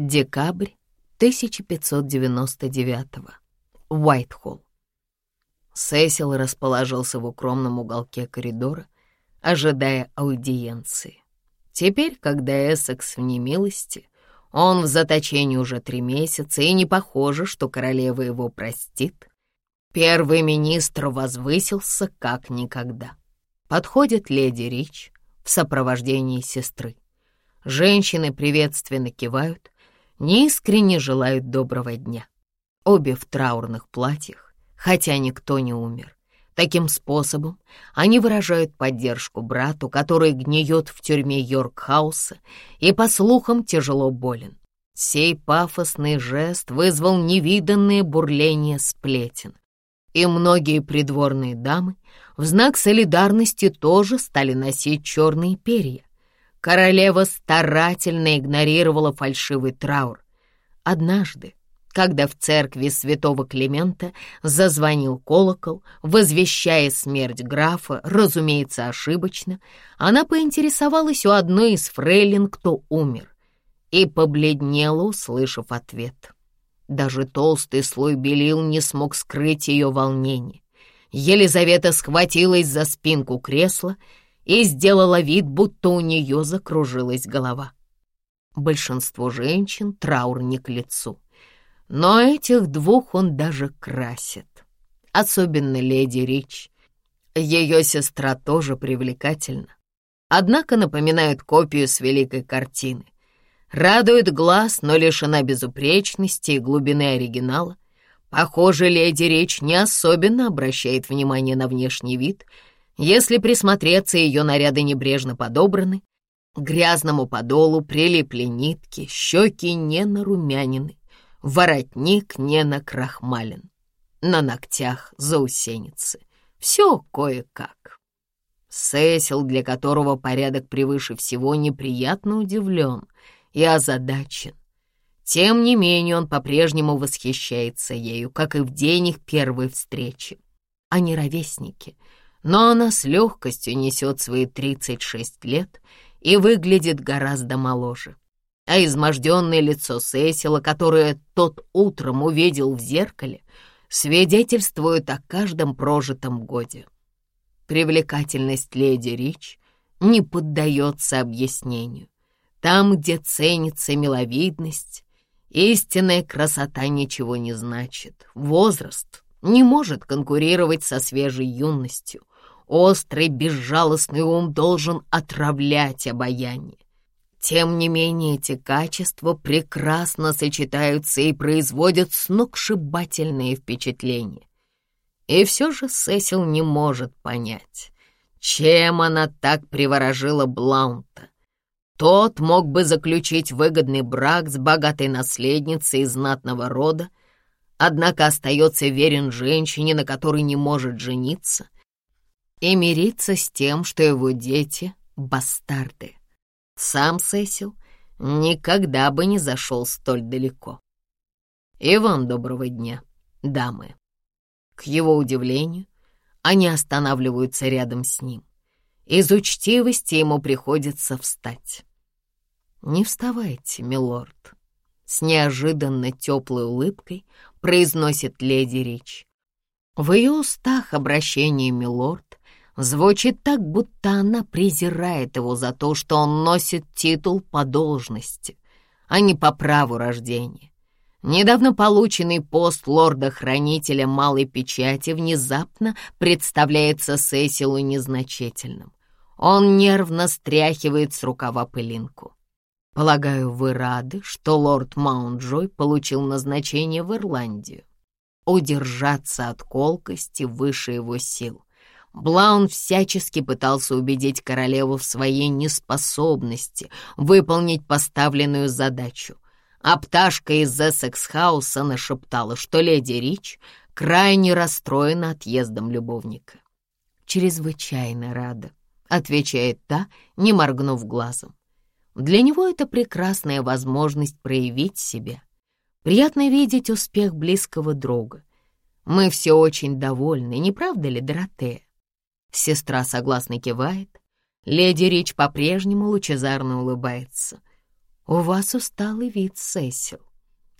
Декабрь 1599 Уайтхолл. Сесил расположился в укромном уголке коридора, ожидая аудиенции. Теперь, когда Эссекс в немилости, он в заточении уже три месяца, и не похоже, что королева его простит. Первый министр возвысился как никогда. Подходит леди Рич в сопровождении сестры. Женщины приветственно кивают, неискренне желают доброго дня. Обе в траурных платьях, хотя никто не умер. Таким способом они выражают поддержку брату, который гниет в тюрьме Йоркхауса и, по слухам, тяжело болен. Сей пафосный жест вызвал невиданное бурление сплетен. И многие придворные дамы в знак солидарности тоже стали носить черные перья. Королева старательно игнорировала фальшивый траур. Однажды, когда в церкви святого Климента зазвонил колокол, возвещая смерть графа, разумеется, ошибочно, она поинтересовалась у одной из фрейлин, кто умер, и побледнела, услышав ответ. Даже толстый слой белил не смог скрыть ее волнение. Елизавета схватилась за спинку кресла и сделала вид, будто у нее закружилась голова. Большинство женщин траур не к лицу. Но этих двух он даже красит. Особенно леди Рич. Ее сестра тоже привлекательна. Однако напоминает копию с великой картины. Радует глаз, но лишена безупречности и глубины оригинала. Похоже, леди Рич не особенно обращает внимание на внешний вид. Если присмотреться, ее наряды небрежно подобраны. К грязному подолу прилипли нитки, щеки не нарумянины воротник не накрахмален, на ногтях заусеницы. Все кое-как. Сесил, для которого порядок превыше всего, неприятно удивлен и озадачен. Тем не менее он по-прежнему восхищается ею, как и в день их первой встречи. Они ровесники, но она с легкостью несет свои 36 лет и выглядит гораздо моложе а изможденное лицо Сесила, которое тот утром увидел в зеркале, свидетельствует о каждом прожитом годе. Привлекательность леди Рич не поддается объяснению. Там, где ценится миловидность, истинная красота ничего не значит. Возраст не может конкурировать со свежей юностью. Острый, безжалостный ум должен отравлять обаяние. Тем не менее, эти качества прекрасно сочетаются и производят сногсшибательные впечатления. И все же Сесил не может понять, чем она так приворожила Блаунта. Тот мог бы заключить выгодный брак с богатой наследницей знатного рода, однако остается верен женщине, на которой не может жениться, и мириться с тем, что его дети — бастарды. Сам Сесил никогда бы не зашел столь далеко. И вам доброго дня, дамы. К его удивлению, они останавливаются рядом с ним. Из учтивости ему приходится встать. «Не вставайте, милорд», — с неожиданно теплой улыбкой произносит леди Рич. В ее устах обращение «милорд» Звучит так, будто она презирает его за то, что он носит титул по должности, а не по праву рождения. Недавно полученный пост лорда-хранителя малой печати внезапно представляется Сесилу незначительным. Он нервно стряхивает с рукава пылинку. «Полагаю, вы рады, что лорд Маунджой получил назначение в Ирландию. Удержаться от колкости выше его сил. Блаун всячески пытался убедить королеву в своей неспособности выполнить поставленную задачу. А пташка из Эссекс-хауса нашептала, что леди Рич крайне расстроена отъездом любовника. «Чрезвычайно рада», — отвечает та, не моргнув глазом. Для него это прекрасная возможность проявить себя. Приятно видеть успех близкого друга. Мы все очень довольны, не правда ли, Доротея? Сестра согласно кивает. Леди Рич по-прежнему лучезарно улыбается. «У вас усталый вид, Сесил».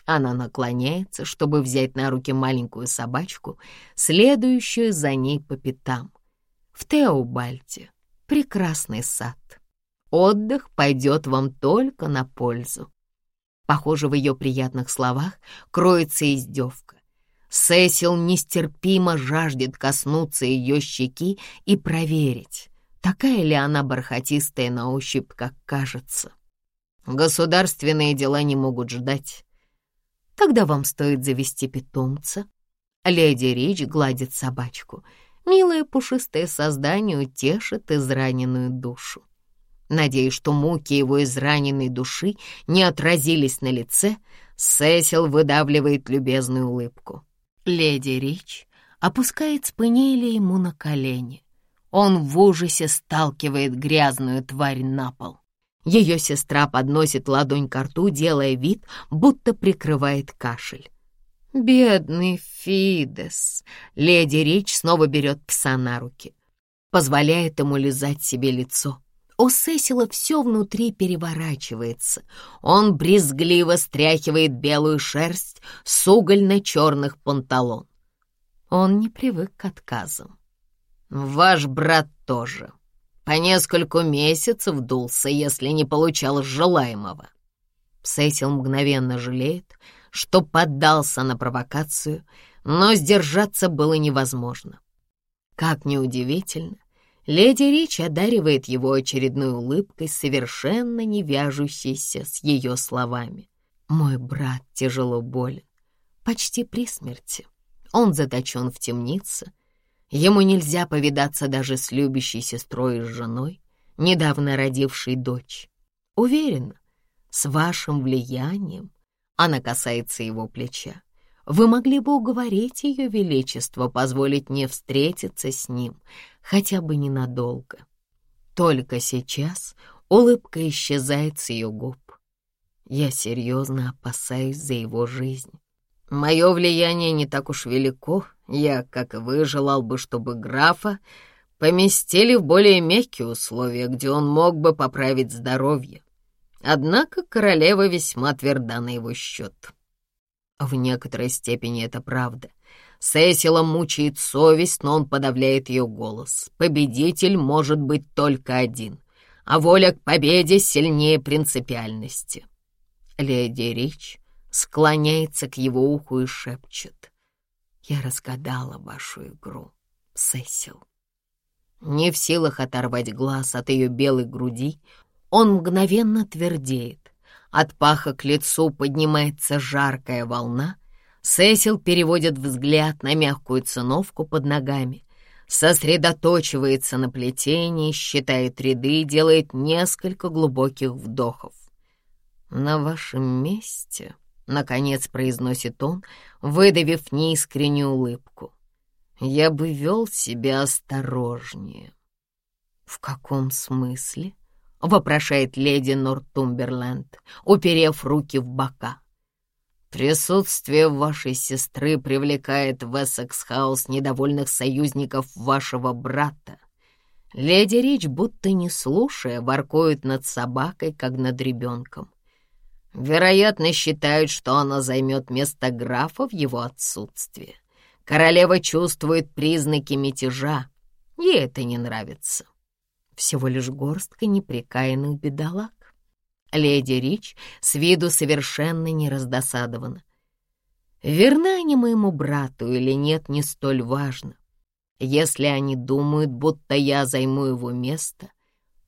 Она наклоняется, чтобы взять на руки маленькую собачку, следующую за ней по пятам. В Теобальте прекрасный сад. Отдых пойдет вам только на пользу. Похоже, в ее приятных словах кроется издевка. Сесил нестерпимо жаждет коснуться ее щеки и проверить, такая ли она бархатистая на ощупь, как кажется. Государственные дела не могут ждать. Тогда вам стоит завести питомца. Леди Рич гладит собачку. Милое пушистое создание утешит израненную душу. Надеясь, что муки его израненной души не отразились на лице, Сесил выдавливает любезную улыбку. Леди Рич опускает спинели ему на колени. Он в ужасе сталкивает грязную тварь на пол. Ее сестра подносит ладонь к рту, делая вид, будто прикрывает кашель. «Бедный Фидес!» Леди Рич снова берет пса на руки. Позволяет ему лизать себе лицо. У Сесила все внутри переворачивается. Он брезгливо стряхивает белую шерсть с угольно-черных панталон. Он не привык к отказам. Ваш брат тоже. По нескольку месяцев дулся, если не получал желаемого. Сесил мгновенно жалеет, что поддался на провокацию, но сдержаться было невозможно. Как неудивительно, Леди Рич одаривает его очередной улыбкой, совершенно не вяжущейся с ее словами. «Мой брат тяжело болен, почти при смерти. Он заточен в темнице. Ему нельзя повидаться даже с любящей сестрой и с женой, недавно родившей дочь. Уверена, с вашим влиянием она касается его плеча. Вы могли бы уговорить ее величество позволить мне встретиться с ним, хотя бы ненадолго. Только сейчас улыбка исчезает с ее губ. Я серьезно опасаюсь за его жизнь. Мое влияние не так уж велико. Я, как и вы, желал бы, чтобы графа поместили в более мягкие условия, где он мог бы поправить здоровье. Однако королева весьма тверда на его счет. В некоторой степени это правда. Сесила мучает совесть, но он подавляет ее голос. Победитель может быть только один, а воля к победе сильнее принципиальности. Леди Рич склоняется к его уху и шепчет. «Я разгадала вашу игру, Сесил». Не в силах оторвать глаз от ее белой груди, он мгновенно твердеет. От паха к лицу поднимается жаркая волна. Сесил переводит взгляд на мягкую циновку под ногами, сосредоточивается на плетении, считает ряды и делает несколько глубоких вдохов. «На вашем месте», — наконец произносит он, выдавив неискреннюю улыбку, «я бы вел себя осторожнее». «В каком смысле?» — вопрошает леди Нортумберленд, уперев руки в бока. «Присутствие вашей сестры привлекает в Эссекс-хаус недовольных союзников вашего брата. Леди Рич, будто не слушая, воркует над собакой, как над ребенком. Вероятно, считают, что она займет место графа в его отсутствие. Королева чувствует признаки мятежа. Ей это не нравится всего лишь горстка неприкаянных бедолаг. Леди Рич с виду совершенно не раздосадована. Верны они моему брату или нет, не столь важно. Если они думают, будто я займу его место,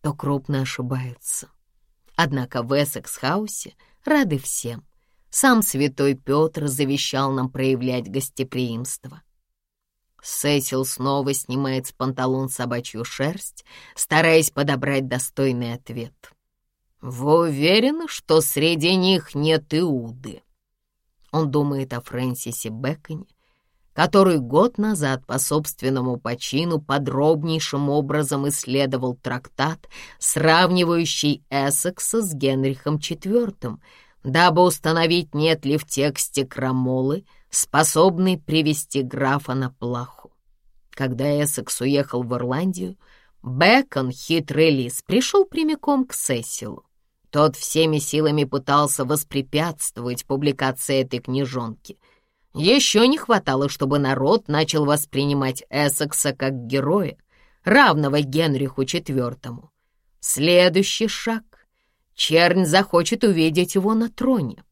то крупно ошибаются. Однако в Эссекс-хаусе рады всем. Сам святой Петр завещал нам проявлять гостеприимство. Сесил снова снимает с панталон собачью шерсть, стараясь подобрать достойный ответ. «Вы уверены, что среди них нет Иуды?» Он думает о Фрэнсисе Бэконе, который год назад по собственному почину подробнейшим образом исследовал трактат, сравнивающий Эссекса с Генрихом IV, дабы установить, нет ли в тексте крамолы — способный привести графа на плаху. Когда Эссекс уехал в Ирландию, Бекон, хитрый лис, пришел прямиком к Сесилу. Тот всеми силами пытался воспрепятствовать публикации этой книжонки. Еще не хватало, чтобы народ начал воспринимать Эссекса как героя, равного Генриху IV. Следующий шаг. Чернь захочет увидеть его на троне.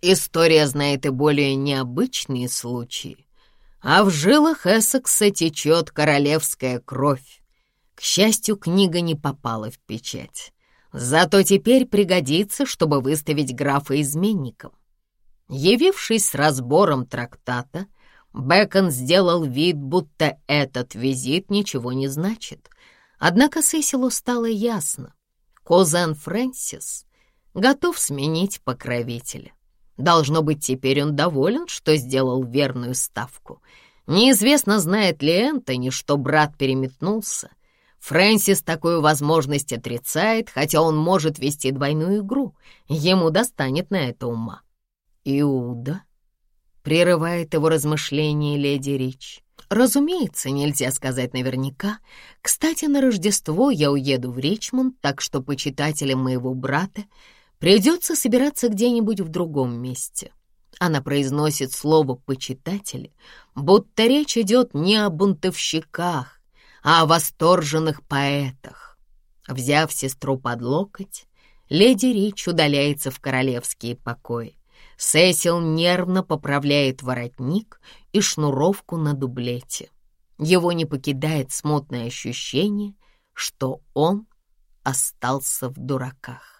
История знает и более необычные случаи. А в жилах Эссекса течет королевская кровь. К счастью, книга не попала в печать. Зато теперь пригодится, чтобы выставить графа изменником. Явившись с разбором трактата, Бэкон сделал вид, будто этот визит ничего не значит. Однако Сесилу стало ясно. Козен Фрэнсис готов сменить покровителя. Должно быть, теперь он доволен, что сделал верную ставку. Неизвестно, знает ли Энтони, что брат переметнулся. Фрэнсис такую возможность отрицает, хотя он может вести двойную игру. Ему достанет на это ума. Иуда прерывает его размышления леди Рич. Разумеется, нельзя сказать наверняка. Кстати, на Рождество я уеду в Ричмонд, так что почитателям моего брата придется собираться где-нибудь в другом месте. Она произносит слово «почитатели», будто речь идет не о бунтовщиках, а о восторженных поэтах. Взяв сестру под локоть, леди Рич удаляется в королевские покои. Сесил нервно поправляет воротник и шнуровку на дублете. Его не покидает смутное ощущение, что он остался в дураках.